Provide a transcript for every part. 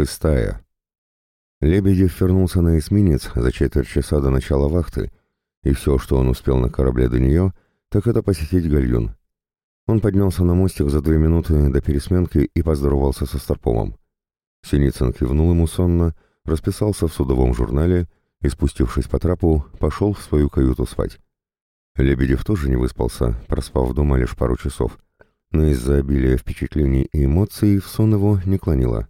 Шестая. Лебедев вернулся на эсминец за четверть часа до начала вахты, и все, что он успел на корабле до нее, так это посетить гальюн. Он поднялся на мостик за две минуты до пересменки и поздоровался со Старпомом. Синицын кивнул ему сонно, расписался в судовом журнале и, спустившись по трапу, пошел в свою каюту спать. Лебедев тоже не выспался, проспав дома лишь пару часов, но из-за обилия впечатлений и эмоций в сон его не клонило.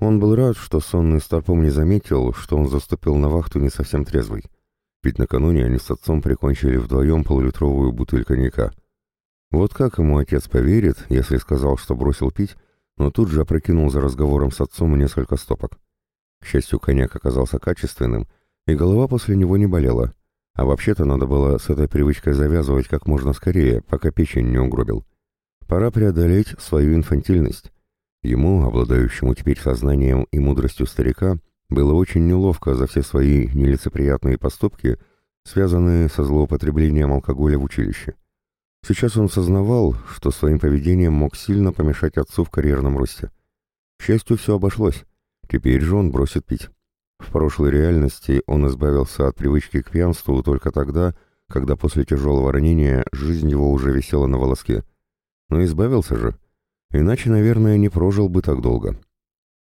Он был рад, что сонный Старпом не заметил, что он заступил на вахту не совсем трезвый. Ведь накануне они с отцом прикончили вдвоем полулитровую бутыль коньяка. Вот как ему отец поверит, если сказал, что бросил пить, но тут же опрокинул за разговором с отцом несколько стопок. К счастью, коньяк оказался качественным, и голова после него не болела. А вообще-то надо было с этой привычкой завязывать как можно скорее, пока печень не угробил. Пора преодолеть свою инфантильность. Ему, обладающему теперь сознанием и мудростью старика, было очень неловко за все свои нелицеприятные поступки, связанные со злоупотреблением алкоголя в училище. Сейчас он сознавал, что своим поведением мог сильно помешать отцу в карьерном росте. К счастью, все обошлось. Теперь же он бросит пить. В прошлой реальности он избавился от привычки к пьянству только тогда, когда после тяжелого ранения жизнь его уже висела на волоске. Но избавился же. Иначе, наверное, не прожил бы так долго.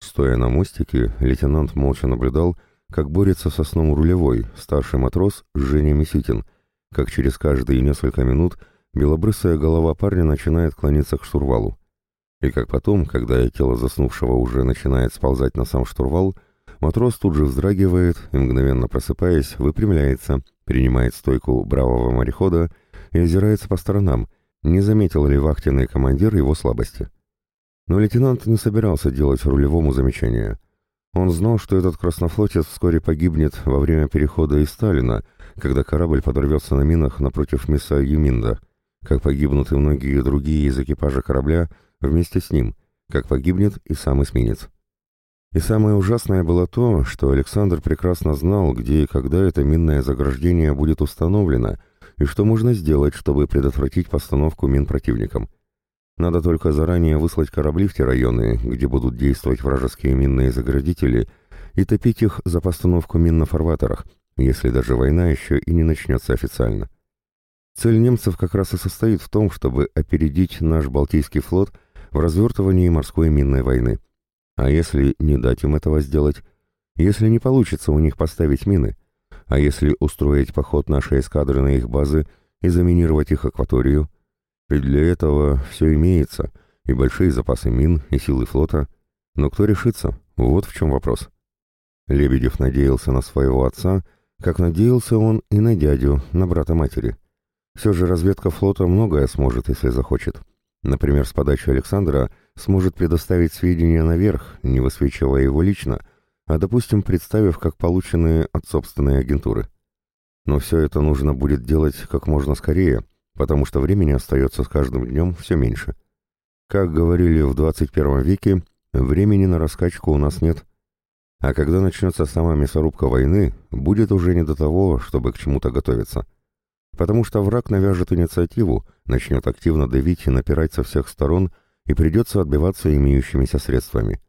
Стоя на мостике, лейтенант молча наблюдал, как борется со сном рулевой, старший матрос Женя Месютин, как через каждые несколько минут белобрысая голова парня начинает клониться к штурвалу. И как потом, когда тело заснувшего уже начинает сползать на сам штурвал, матрос тут же вздрагивает и, мгновенно просыпаясь, выпрямляется, принимает стойку бравого морехода и озирается по сторонам, не заметил ли вахтенный командир его слабости. Но лейтенант не собирался делать рулевому замечания. Он знал, что этот краснофлотец вскоре погибнет во время перехода из Сталина, когда корабль подорвется на минах напротив мыса Юминда, как погибнут и многие другие из экипажа корабля вместе с ним, как погибнет и сам эсминец. И самое ужасное было то, что Александр прекрасно знал, где и когда это минное заграждение будет установлено, и что можно сделать, чтобы предотвратить постановку мин противникам. Надо только заранее выслать корабли в те районы, где будут действовать вражеские минные заградители, и топить их за постановку мин на фарватерах, если даже война еще и не начнется официально. Цель немцев как раз и состоит в том, чтобы опередить наш Балтийский флот в развертывании морской минной войны. А если не дать им этого сделать? Если не получится у них поставить мины? А если устроить поход нашей эскадры на их базы и заминировать их акваторию? Ведь для этого все имеется, и большие запасы мин, и силы флота. Но кто решится? Вот в чем вопрос. Лебедев надеялся на своего отца, как надеялся он и на дядю, на брата матери. Все же разведка флота многое сможет, если захочет. Например, с подачи Александра сможет предоставить сведения наверх, не высвечивая его лично, а, допустим, представив как полученные от собственной агентуры. Но все это нужно будет делать как можно скорее, потому что времени остается с каждым днем все меньше. Как говорили в 21 веке, времени на раскачку у нас нет. А когда начнется сама мясорубка войны, будет уже не до того, чтобы к чему-то готовиться. Потому что враг навяжет инициативу, начнет активно давить и напирать со всех сторон, и придется отбиваться имеющимися средствами.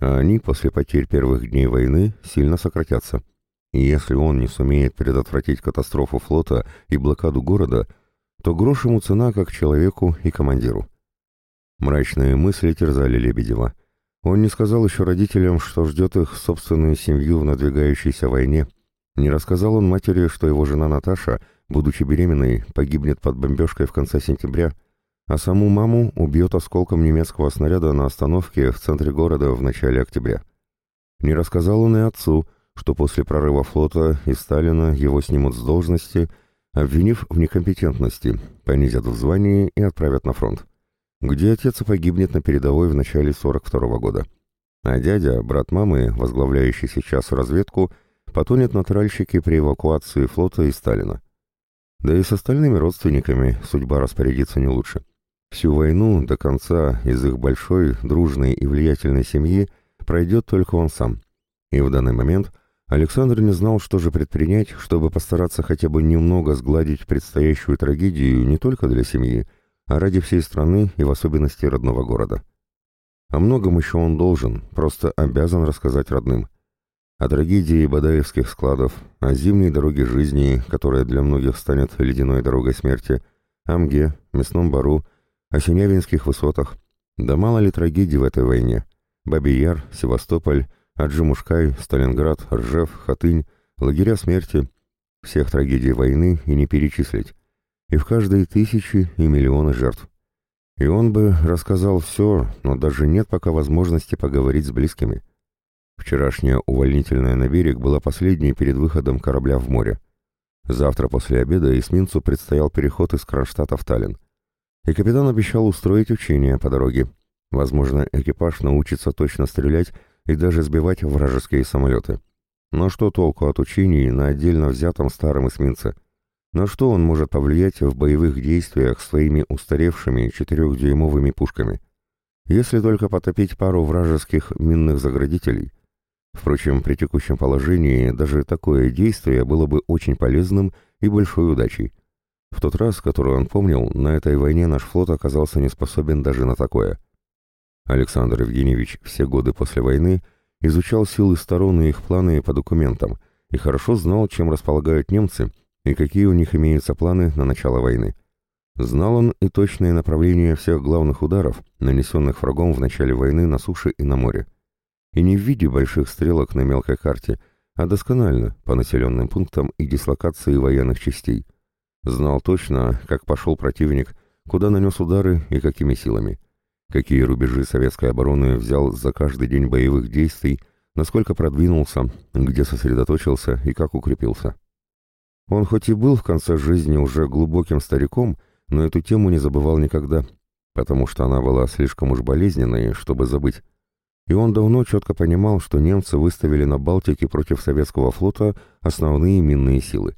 А они после потерь первых дней войны сильно сократятся. И если он не сумеет предотвратить катастрофу флота и блокаду города – то грош ему цена как человеку и командиру. Мрачные мысли терзали Лебедева. Он не сказал еще родителям, что ждет их собственную семью в надвигающейся войне. Не рассказал он матери, что его жена Наташа, будучи беременной, погибнет под бомбежкой в конце сентября, а саму маму убьет осколком немецкого снаряда на остановке в центре города в начале октября. Не рассказал он и отцу, что после прорыва флота и Сталина его снимут с должности – обвинив в некомпетентности, понизят в звании и отправят на фронт, где отец погибнет на передовой в начале 42 -го года. А дядя, брат мамы, возглавляющий сейчас разведку, потонет на тральщике при эвакуации флота и Сталина. Да и с остальными родственниками судьба распорядится не лучше. Всю войну до конца из их большой, дружной и влиятельной семьи пройдет только он сам. И в данный момент Александр не знал, что же предпринять, чтобы постараться хотя бы немного сгладить предстоящую трагедию не только для семьи, а ради всей страны и в особенности родного города. О многом еще он должен, просто обязан рассказать родным. О трагедии Бадаевских складов, о зимней дороге жизни, которая для многих станет ледяной дорогой смерти, о МГе, мясном бару, о Синявинских высотах. Да мало ли трагедий в этой войне. Бабий Яр, Севастополь, Аджимушкай, Сталинград, Ржев, Хатынь, лагеря смерти. Всех трагедий войны и не перечислить. И в каждой тысячи и миллионы жертв. И он бы рассказал все, но даже нет пока возможности поговорить с близкими. Вчерашняя увольнительная на берег была последней перед выходом корабля в море. Завтра после обеда эсминцу предстоял переход из Кронштадта в Таллин. И капитан обещал устроить учения по дороге. Возможно, экипаж научится точно стрелять и даже сбивать вражеские самолеты. Но что толку от учений на отдельно взятом старом эсминце? На что он может повлиять в боевых действиях своими устаревшими четырехдюймовыми пушками? Если только потопить пару вражеских минных заградителей. Впрочем, при текущем положении даже такое действие было бы очень полезным и большой удачей. В тот раз, который он помнил, на этой войне наш флот оказался не способен даже на такое. Александр Евгеньевич все годы после войны изучал силы сторон и их планы по документам и хорошо знал, чем располагают немцы и какие у них имеются планы на начало войны. Знал он и точные направления всех главных ударов, нанесенных врагом в начале войны на суше и на море. И не в виде больших стрелок на мелкой карте, а досконально, по населенным пунктам и дислокации военных частей. Знал точно, как пошел противник, куда нанес удары и какими силами. Какие рубежи советской обороны взял за каждый день боевых действий, насколько продвинулся, где сосредоточился и как укрепился. Он хоть и был в конце жизни уже глубоким стариком, но эту тему не забывал никогда, потому что она была слишком уж болезненной, чтобы забыть. И он давно четко понимал, что немцы выставили на Балтике против советского флота основные минные силы.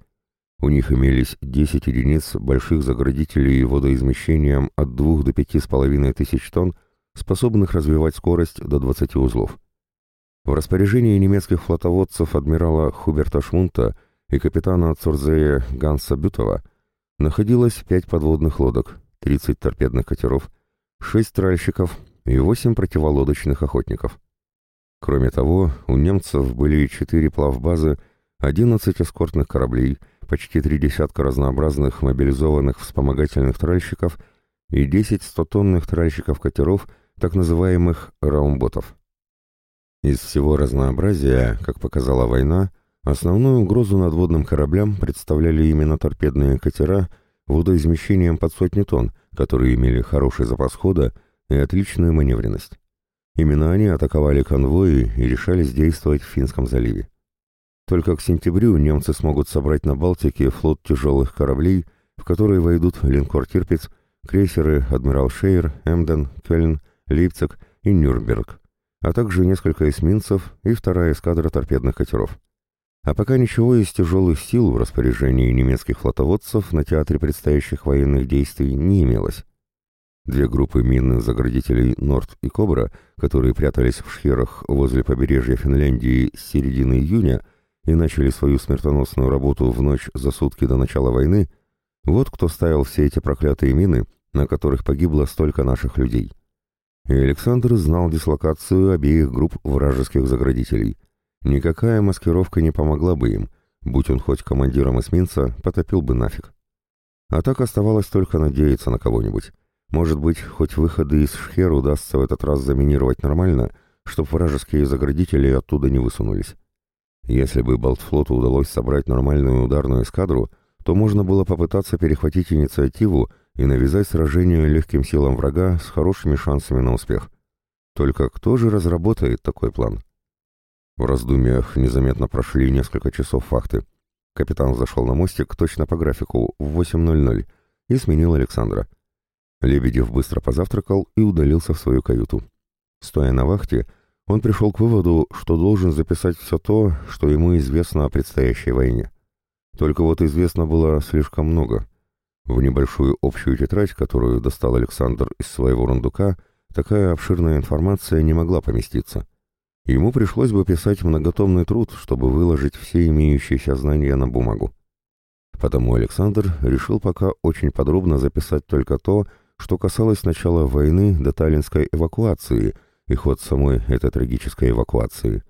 У них имелись 10 единиц больших заградителей водоизмещением от 2 до 5,5 тысяч тонн, способных развивать скорость до 20 узлов. В распоряжении немецких флотоводцев адмирала Хуберта Шмунта – и капитана Цурзея Ганса Бютова находилось пять подводных лодок, 30 торпедных катеров, 6 тральщиков и 8 противолодочных охотников. Кроме того, у немцев были 4 плавбазы, 11 эскортных кораблей, почти три десятка разнообразных мобилизованных вспомогательных тральщиков и 10 стотонных тральщиков-катеров, так называемых раумботов. Из всего разнообразия, как показала война, Основную угрозу надводным кораблям представляли именно торпедные катера водоизмещением под сотни тонн, которые имели хороший запас хода и отличную маневренность. Именно они атаковали конвои и решались действовать в Финском заливе. Только к сентябрю немцы смогут собрать на Балтике флот тяжелых кораблей, в которые войдут линкор «Тирпиц», крейсеры «Адмирал Шейер», «Эмден», «Кельн», «Лейпциг» и «Нюрнберг», а также несколько эсминцев и вторая эскадра торпедных катеров. А пока ничего из тяжелых сил в распоряжении немецких флотоводцев на театре предстоящих военных действий не имелось. Две группы минных заградителей «Норд» и «Кобра», которые прятались в шхерах возле побережья Финляндии с середины июня и начали свою смертоносную работу в ночь за сутки до начала войны, вот кто ставил все эти проклятые мины, на которых погибло столько наших людей. И Александр знал дислокацию обеих групп вражеских заградителей – Никакая маскировка не помогла бы им, будь он хоть командиром эсминца, потопил бы нафиг. А так оставалось только надеяться на кого-нибудь. Может быть, хоть выходы из Шхер удастся в этот раз заминировать нормально, чтоб вражеские заградители оттуда не высунулись. Если бы Балтфлоту удалось собрать нормальную ударную эскадру, то можно было попытаться перехватить инициативу и навязать сражение легким силам врага с хорошими шансами на успех. Только кто же разработает такой план? В раздумьях незаметно прошли несколько часов факты. Капитан зашел на мостик точно по графику в 8.00 и сменил Александра. Лебедев быстро позавтракал и удалился в свою каюту. Стоя на вахте, он пришел к выводу, что должен записать все то, что ему известно о предстоящей войне. Только вот известно было слишком много. В небольшую общую тетрадь, которую достал Александр из своего рундука, такая обширная информация не могла поместиться. Ему пришлось бы писать многотомный труд, чтобы выложить все имеющиеся знания на бумагу. Потому Александр решил пока очень подробно записать только то, что касалось начала войны до таллинской эвакуации и ход самой этой трагической эвакуации.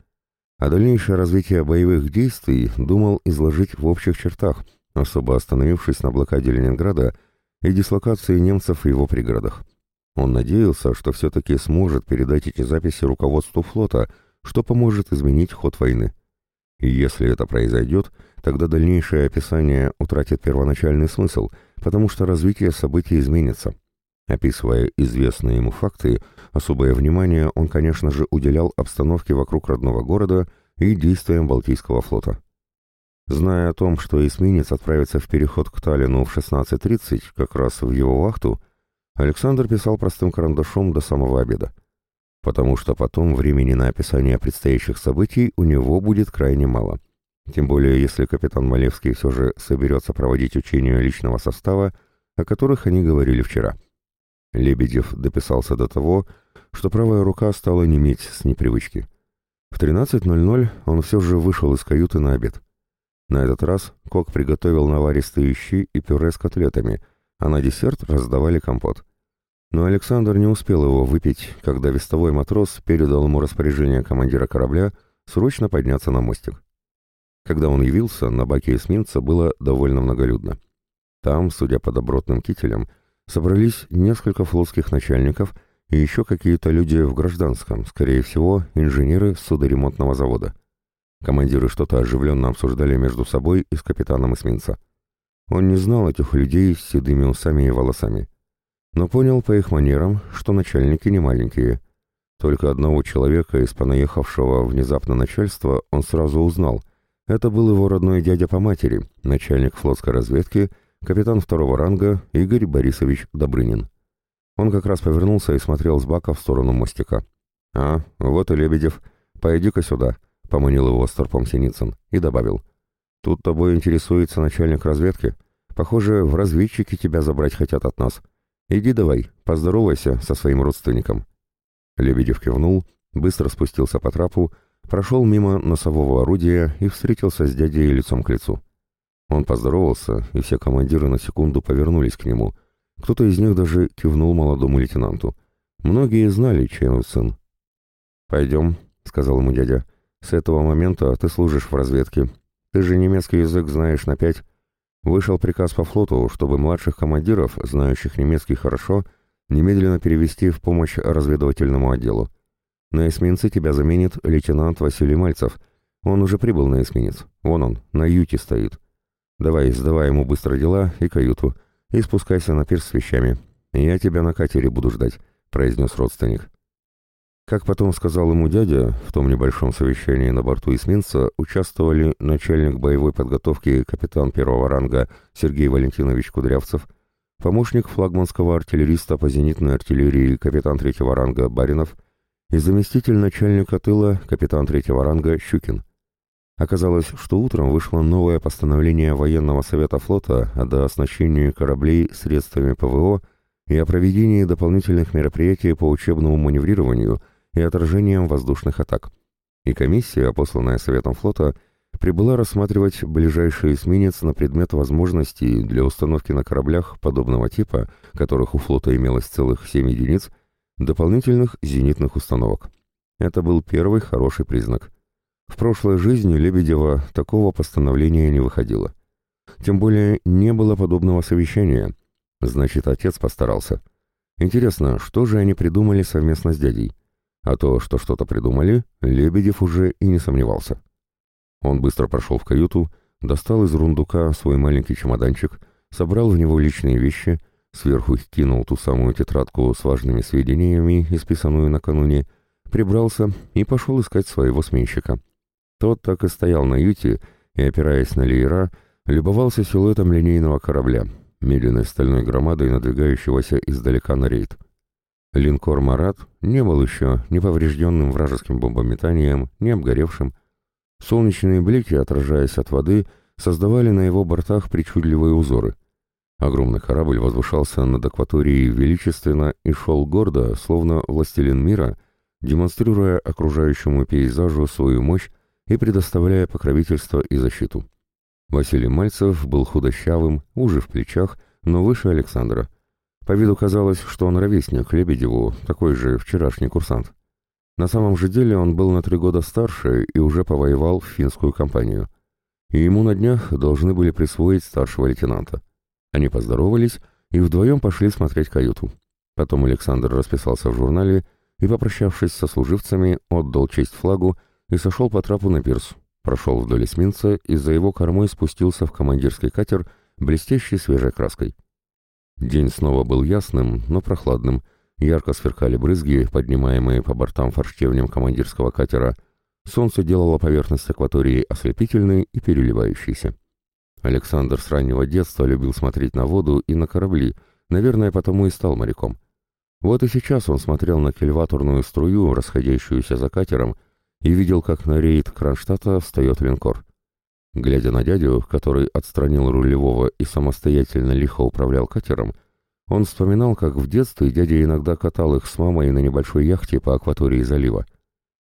А дальнейшее развитие боевых действий думал изложить в общих чертах, особо остановившись на блокаде Ленинграда и дислокации немцев в его пригородах. Он надеялся, что все-таки сможет передать эти записи руководству флота, что поможет изменить ход войны. И если это произойдет, тогда дальнейшее описание утратит первоначальный смысл, потому что развитие событий изменится. Описывая известные ему факты, особое внимание он, конечно же, уделял обстановке вокруг родного города и действиям Балтийского флота. Зная о том, что эсминец отправится в переход к Таллину в 16.30, как раз в его вахту, Александр писал простым карандашом до самого обеда потому что потом времени на описание предстоящих событий у него будет крайне мало. Тем более, если капитан Малевский все же соберется проводить учения личного состава, о которых они говорили вчера. Лебедев дописался до того, что правая рука стала неметь с непривычки. В 13.00 он все же вышел из каюты на обед. На этот раз Кок приготовил наваристые щи и пюре с котлетами, а на десерт раздавали компот. Но Александр не успел его выпить, когда вестовой матрос передал ему распоряжение командира корабля срочно подняться на мостик. Когда он явился, на баке эсминца было довольно многолюдно. Там, судя по добротным кителям, собрались несколько флотских начальников и еще какие-то люди в гражданском, скорее всего, инженеры судоремонтного завода. Командиры что-то оживленно обсуждали между собой и с капитаном эсминца. Он не знал этих людей с седыми усами и волосами но понял по их манерам, что начальники не маленькие. Только одного человека из понаехавшего внезапно начальства он сразу узнал. Это был его родной дядя по матери, начальник флотской разведки, капитан второго ранга Игорь Борисович Добрынин. Он как раз повернулся и смотрел с бака в сторону мостика. «А, вот и Лебедев. Пойди-ка сюда», — поманил его старпом Синицын и добавил. «Тут тобой интересуется начальник разведки. Похоже, в разведчики тебя забрать хотят от нас. «Иди давай, поздоровайся со своим родственником». Лебедев кивнул, быстро спустился по трапу, прошел мимо носового орудия и встретился с дядей лицом к лицу. Он поздоровался, и все командиры на секунду повернулись к нему. Кто-то из них даже кивнул молодому лейтенанту. Многие знали, чей он сын. «Пойдем», — сказал ему дядя. «С этого момента ты служишь в разведке. Ты же немецкий язык знаешь на пять, Вышел приказ по флоту, чтобы младших командиров, знающих немецкий хорошо, немедленно перевести в помощь разведывательному отделу. На эсминце тебя заменит лейтенант Василий Мальцев. Он уже прибыл на эсминец. Вон он, на юте стоит. Давай, сдавай ему быстро дела и каюту, и спускайся на пирс с вещами. Я тебя на катере буду ждать», — произнес родственник. Как потом сказал ему дядя, в том небольшом совещании на борту эсминца участвовали начальник боевой подготовки капитан первого ранга Сергей Валентинович Кудрявцев, помощник флагманского артиллериста по зенитной артиллерии капитан третьего ранга Баринов и заместитель начальника тыла капитан третьего ранга Щукин. Оказалось, что утром вышло новое постановление военного совета флота о дооснащении кораблей средствами ПВО и о проведении дополнительных мероприятий по учебному маневрированию – и отражением воздушных атак. И комиссия, посланная Советом флота, прибыла рассматривать ближайший эсминец на предмет возможностей для установки на кораблях подобного типа, которых у флота имелось целых семь единиц, дополнительных зенитных установок. Это был первый хороший признак. В прошлой жизни Лебедева такого постановления не выходило. Тем более не было подобного совещания. Значит, отец постарался. Интересно, что же они придумали совместно с дядей? А то, что что-то придумали, Лебедев уже и не сомневался. Он быстро прошел в каюту, достал из рундука свой маленький чемоданчик, собрал в него личные вещи, сверху кинул ту самую тетрадку с важными сведениями, исписанную накануне, прибрался и пошел искать своего сменщика. Тот так и стоял на юте и, опираясь на леера, любовался силуэтом линейного корабля, медленной стальной громадой, надвигающегося издалека на рейд. Линкор «Марат» не был еще ни поврежденным вражеским бомбометанием, ни обгоревшим. Солнечные блики, отражаясь от воды, создавали на его бортах причудливые узоры. Огромный корабль возвышался над акваторией величественно и шел гордо, словно властелин мира, демонстрируя окружающему пейзажу свою мощь и предоставляя покровительство и защиту. Василий Мальцев был худощавым, уже в плечах, но выше Александра. По виду казалось, что он ровесник Лебедеву, такой же вчерашний курсант. На самом же деле он был на три года старше и уже повоевал в финскую компанию. И ему на днях должны были присвоить старшего лейтенанта. Они поздоровались и вдвоем пошли смотреть каюту. Потом Александр расписался в журнале и, попрощавшись со служивцами, отдал честь флагу и сошел по трапу на пирс. Прошел вдоль эсминца и за его кормой спустился в командирский катер, блестящий свежей краской. День снова был ясным, но прохладным, Ярко сверкали брызги, поднимаемые по бортам форштевнем командирского катера. Солнце делало поверхность акватории ослепительной и переливающейся. Александр с раннего детства любил смотреть на воду и на корабли, наверное, потому и стал моряком. Вот и сейчас он смотрел на кильваторную струю, расходящуюся за катером, и видел, как на рейд Кронштадта встает линкор. Глядя на дядю, который отстранил рулевого и самостоятельно лихо управлял катером, он вспоминал, как в детстве дядя иногда катал их с мамой на небольшой яхте по акватории залива.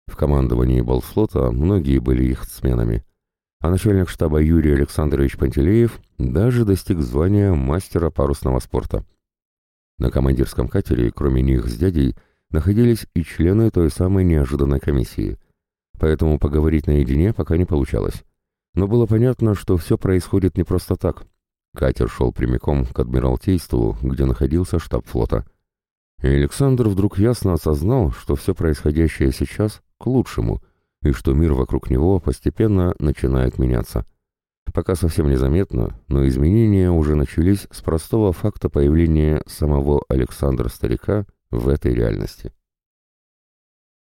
В командовании Болтфлота многие были яхтсменами, а начальник штаба Юрий Александрович Пантелеев даже достиг звания мастера парусного спорта. На командирском катере, кроме них с дядей, находились и члены той самой неожиданной комиссии. Поэтому поговорить наедине пока не получалось. Но было понятно, что все происходит не просто так. Катер шел прямиком к Адмиралтейству, где находился штаб флота. И Александр вдруг ясно осознал, что все происходящее сейчас к лучшему, и что мир вокруг него постепенно начинает меняться. Пока совсем незаметно, но изменения уже начались с простого факта появления самого Александра Старика в этой реальности.